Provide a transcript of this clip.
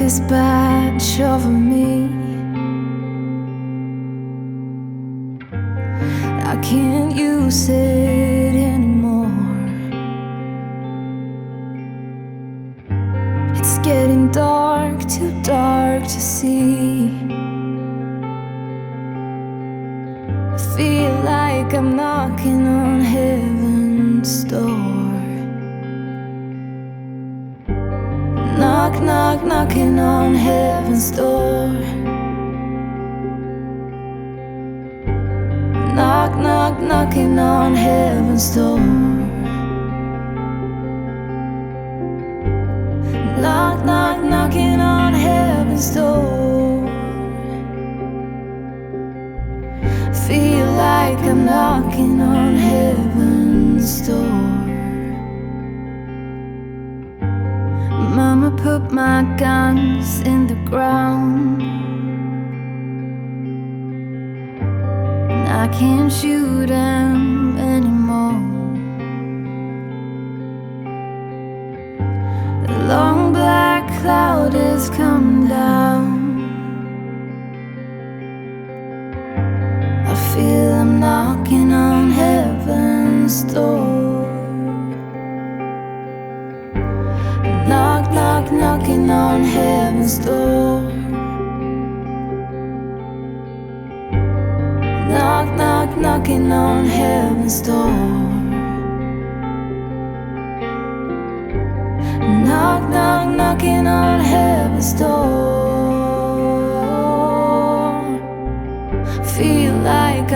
this badge over me. I can't use it anymore. It's getting dark, too dark to see. I feel like I'm knocking on heaven's door. Knock, knock, knocking on heaven's door. Knock, knock, knocking on heaven's door. Knock, knock, knocking on heaven's door. Feel like I'm knocking on heaven's door. Put my guns in the ground. And I can't shoot them anymore. The long black cloud has come down. I feel I'm knocking on heaven's door. Knocking on heaven's door. Knock, knock, knocking on heaven's door. Knock, knock, knocking on heaven's door. Feel like